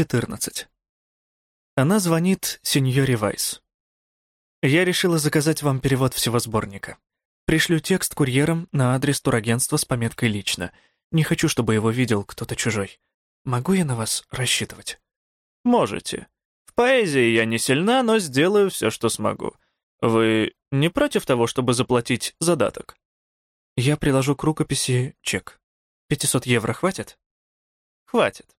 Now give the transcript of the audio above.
14. Она звонит сеньоре Вайс. Я решила заказать вам перевод всего сборника. Пришлю текст курьером на адрес турагентства с пометкой «Лично». Не хочу, чтобы его видел кто-то чужой. Могу я на вас рассчитывать? Можете. В поэзии я не сильна, но сделаю все, что смогу. Вы не против того, чтобы заплатить задаток? Я приложу к рукописи чек. 500 евро хватит? Хватит.